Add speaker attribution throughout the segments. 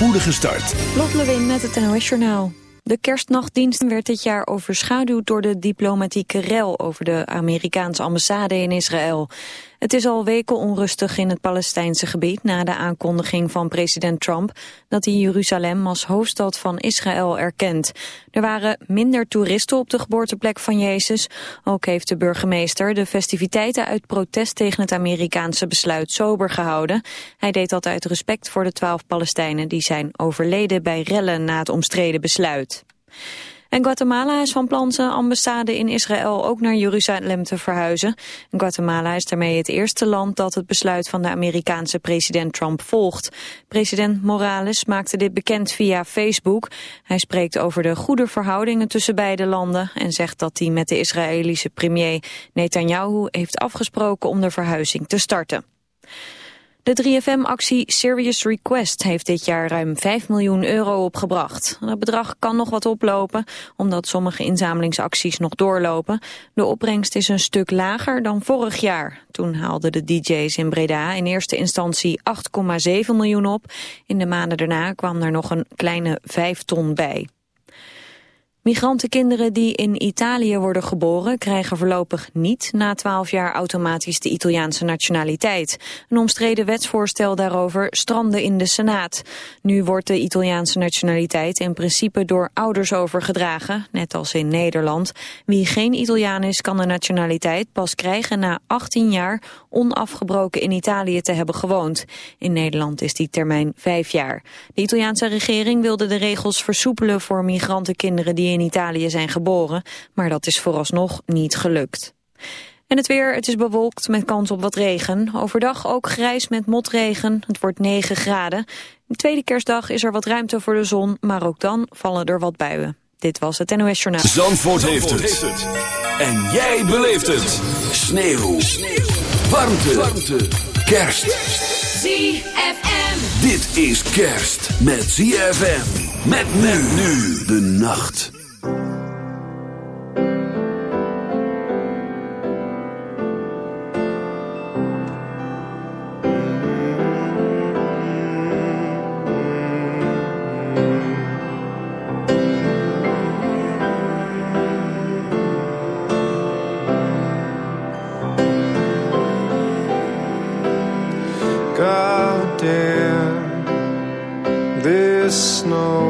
Speaker 1: spoedige start.
Speaker 2: Lot Lewin met het NOS Journaal. De kerstnachtdienst werd dit jaar overschaduwd door de diplomatieke rel over de Amerikaanse ambassade in Israël. Het is al weken onrustig in het Palestijnse gebied na de aankondiging van president Trump dat hij Jeruzalem als hoofdstad van Israël erkent. Er waren minder toeristen op de geboorteplek van Jezus. Ook heeft de burgemeester de festiviteiten uit protest tegen het Amerikaanse besluit sober gehouden. Hij deed dat uit respect voor de twaalf Palestijnen die zijn overleden bij rellen na het omstreden besluit. En Guatemala is van plan zijn ambassade in Israël ook naar Jeruzalem te verhuizen. Guatemala is daarmee het eerste land dat het besluit van de Amerikaanse president Trump volgt. President Morales maakte dit bekend via Facebook. Hij spreekt over de goede verhoudingen tussen beide landen en zegt dat hij met de Israëlische premier Netanyahu heeft afgesproken om de verhuizing te starten. De 3FM-actie Serious Request heeft dit jaar ruim 5 miljoen euro opgebracht. Dat bedrag kan nog wat oplopen, omdat sommige inzamelingsacties nog doorlopen. De opbrengst is een stuk lager dan vorig jaar. Toen haalden de DJ's in Breda in eerste instantie 8,7 miljoen op. In de maanden daarna kwam er nog een kleine 5 ton bij. Migrantenkinderen die in Italië worden geboren krijgen voorlopig niet na 12 jaar automatisch de Italiaanse nationaliteit. Een omstreden wetsvoorstel daarover strandde in de Senaat. Nu wordt de Italiaanse nationaliteit in principe door ouders overgedragen, net als in Nederland. Wie geen Italiaan is kan de nationaliteit pas krijgen na 18 jaar onafgebroken in Italië te hebben gewoond. In Nederland is die termijn 5 jaar. De Italiaanse regering wilde de regels versoepelen voor migrantenkinderen die in Italië zijn geboren, maar dat is vooralsnog niet gelukt. En het weer, het is bewolkt met kans op wat regen. Overdag ook grijs met motregen, het wordt 9 graden. De tweede kerstdag is er wat ruimte voor de zon, maar ook dan vallen er wat buien. Dit was het NOS Journaal.
Speaker 1: Zandvoort, heeft, het. En jij beleeft het. Sneeuw. Sneeuw. Warmte. Warmte. Kerst.
Speaker 3: ZFM.
Speaker 1: Dit is kerst met ZFM. Met men nu de nacht.
Speaker 4: this snow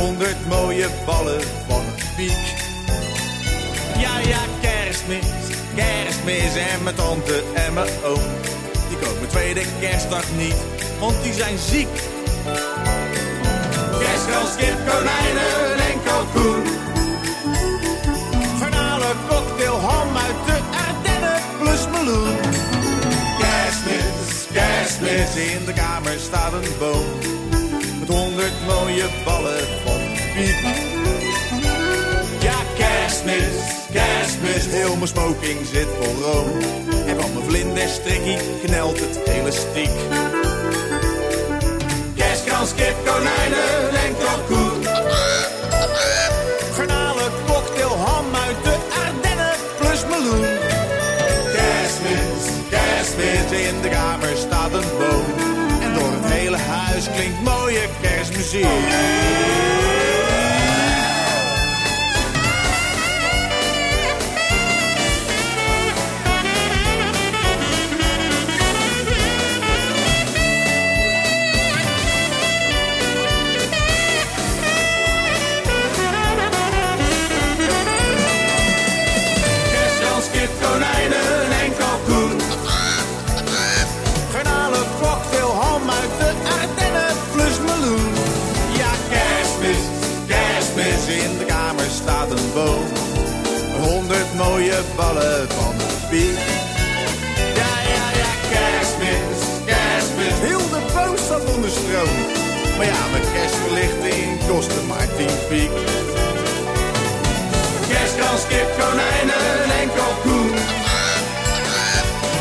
Speaker 3: honderd mooie ballen van een piek. Ja, ja, kerstmis, kerstmis en mijn tante en mijn oom. Die komen tweede kerstdag niet, want
Speaker 1: die zijn ziek. Kerstkans, kip, konijnen en kalkoen.
Speaker 5: Garnalen, cocktail, ham uit de Ardennen plus meloen. Kerstmis, kerstmis, in de kamer staat een boom honderd mooie ballen van piek. Ja, kerstmis, kerstmis, heel mijn smoking zit vol room. En van mijn tricky, knelt het hele elastiek. Kerstkans, kip, konijnen en kalkoen. Garnalen, cocktail, ham uit de Ardennen plus meloen. Kerstmis, kerstmis, in de kamer staat een boom. En door het hele huis klinkt Energy. Vallen ballen van de piek. Ja, ja, ja, kerstmis, kerstmis. Heel de poos staat onder stroom. Maar ja, mijn kerstverlichting kostte maar tien piek. Kerstkans, kip, konijnen en kalkoen.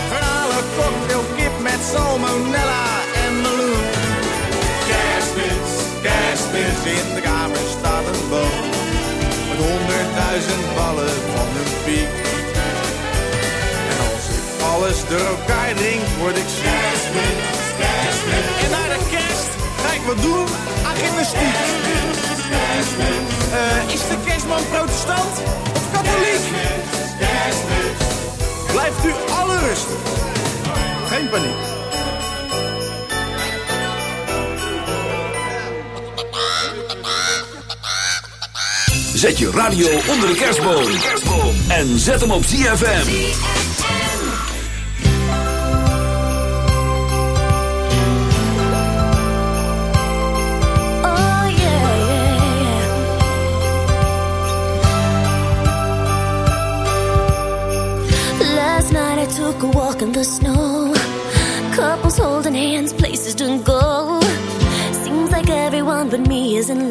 Speaker 5: Garnalen, cocktail, kip met salmonella en meloen. Kerstmis, kerstmis, in de kamer staat een boom. Met honderdduizend ballen van alles door elkaar drinkt, word ik kerstmis. En naar de kerst ga ik wat doen aan gymnastiek. Kerstmis, kerstmis. Is de kerstman protestant of katholiek? Blijft u alle rustig. Geen paniek. Zet je radio onder de kerstboom. En zet hem op ZFM. in the snow. Couples holding hands, places to go. Seems like everyone but me is in love.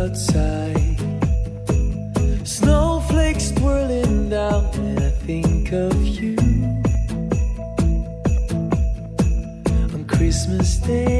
Speaker 6: outside. Snowflakes twirling down, and I think of you on Christmas Day.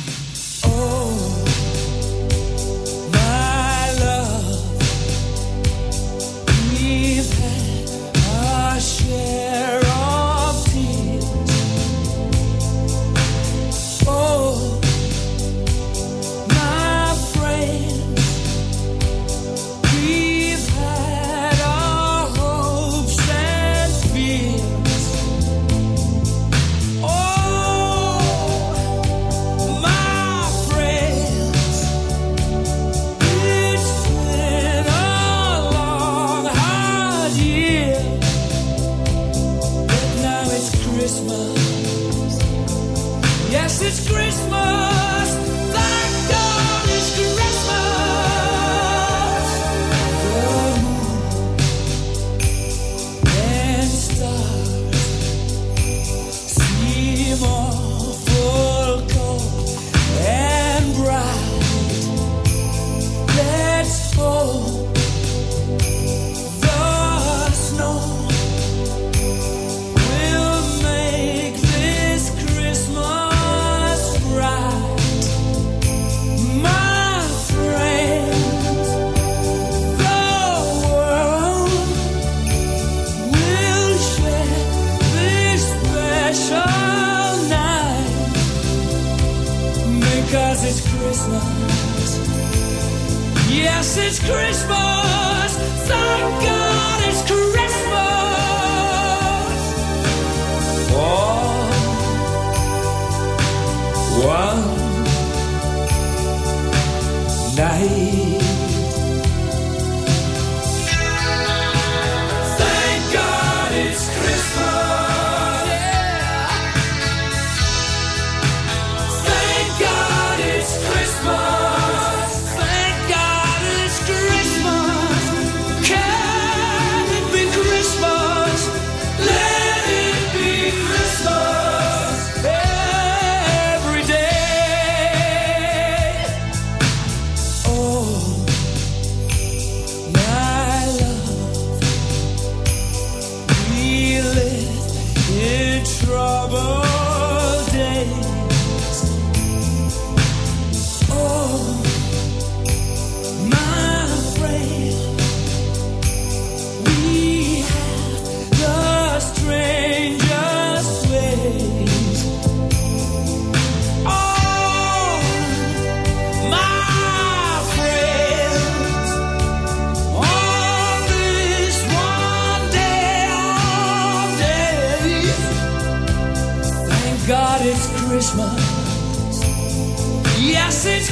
Speaker 6: in trouble.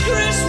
Speaker 6: Christmas.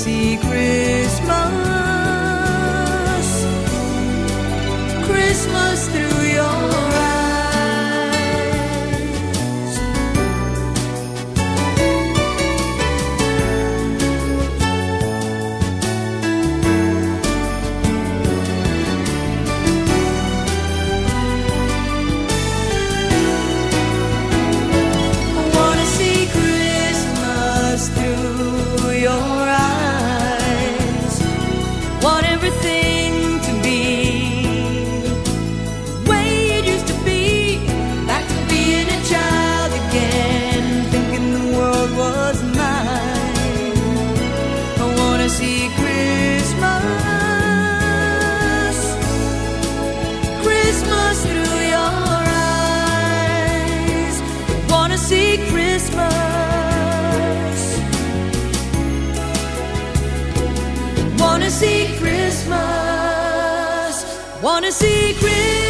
Speaker 7: see want a
Speaker 1: secret.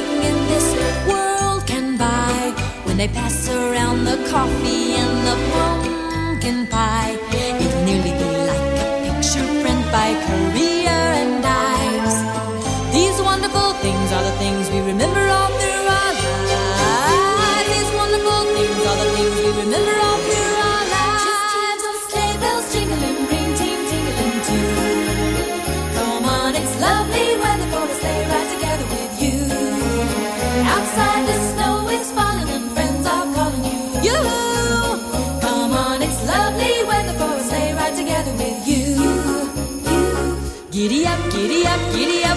Speaker 7: When they pass around the coffee and the pumpkin pie. It'll nearly be like a picture print by Korea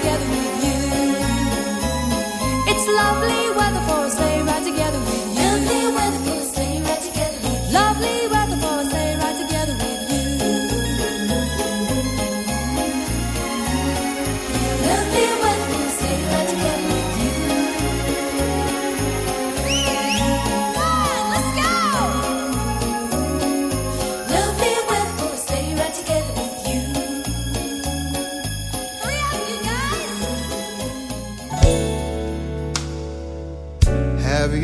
Speaker 7: Together with you. It's lovely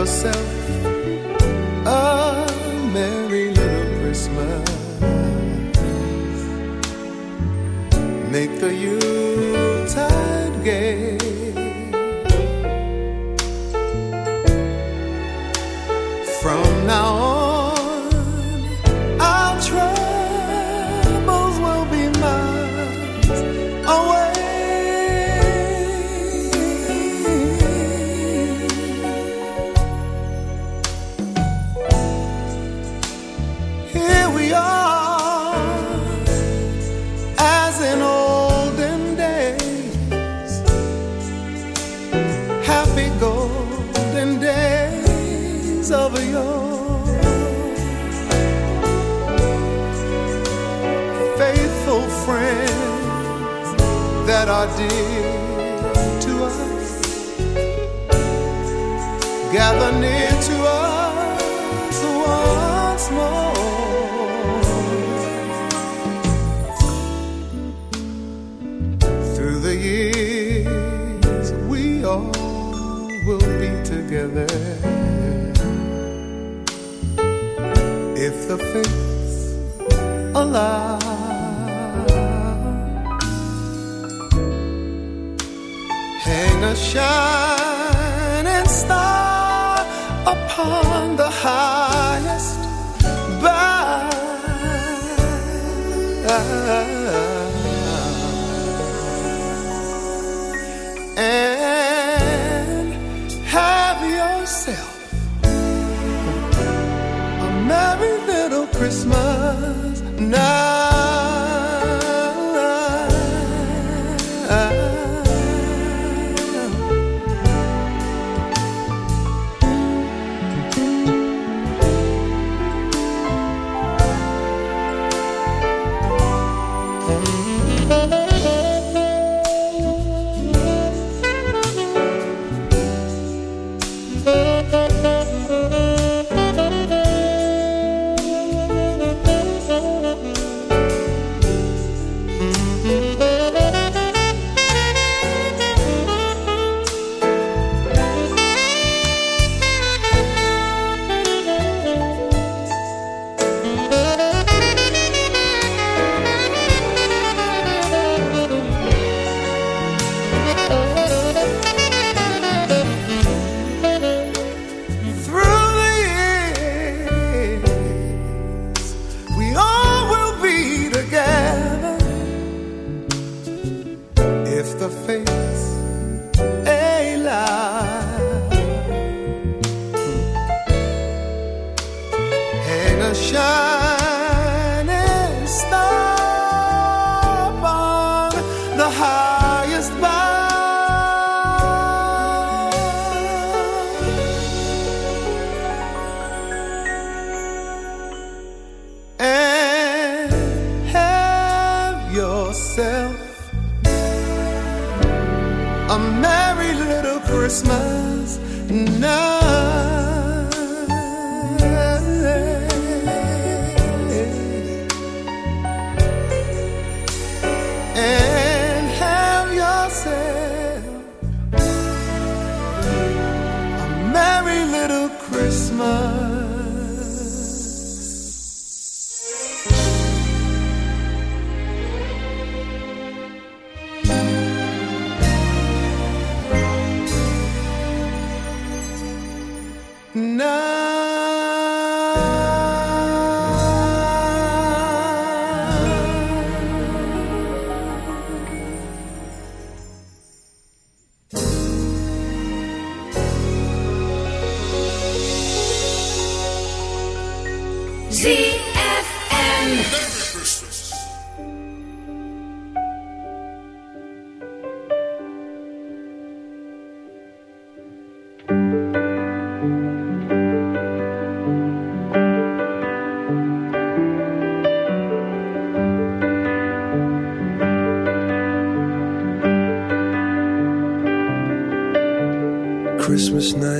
Speaker 8: yourself a merry little Christmas. Make the Yuletide gay. Christmas
Speaker 9: night.